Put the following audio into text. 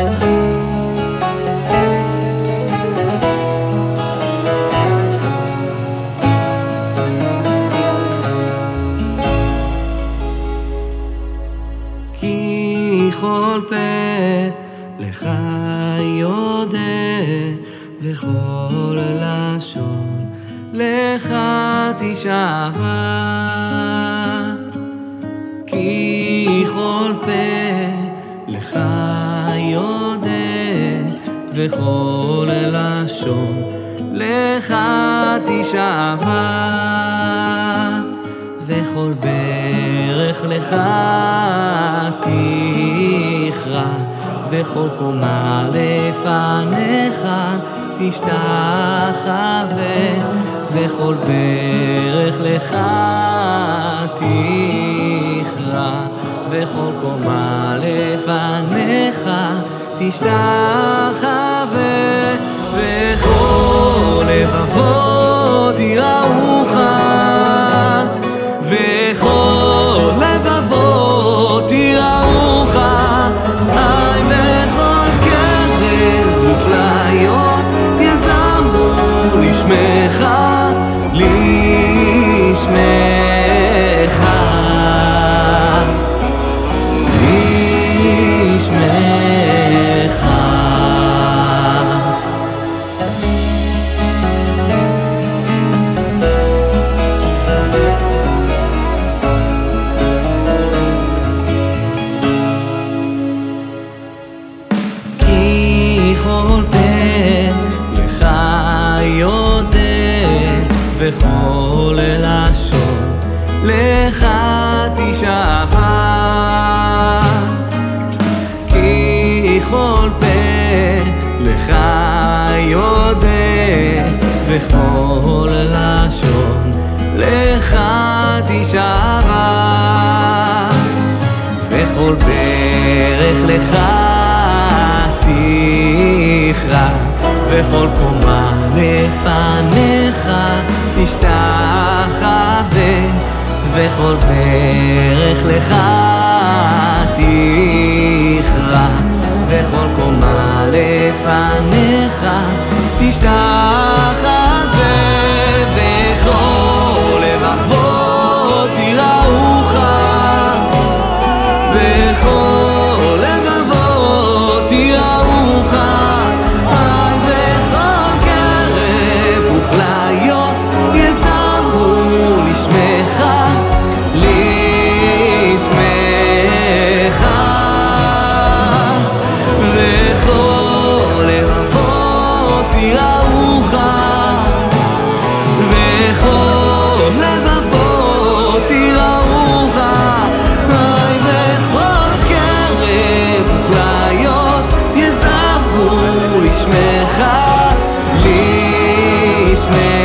כי כל פה לך יודה וכל לשון לך תשבע כי כל פה וכל לשון לך תשבע וכל ברך לך תכרע, וכל קומה לפניך תשתחווה, וכל ברך לך תכרע, וכל קומה לפניך תשתחווה, וכל לבבות יראוך וכל לבבות יראוך, אי וכל כרב וכליות יזמרו לשמך, לשמך. לשמך. וכל לשון לך תשבע כי כל פה לך יודה וכל לשון לך תשבע וכל ברך לך תכרע, וכל קומה לפניך תשתחווה, וכל ברך לך שמחה, לי שמחה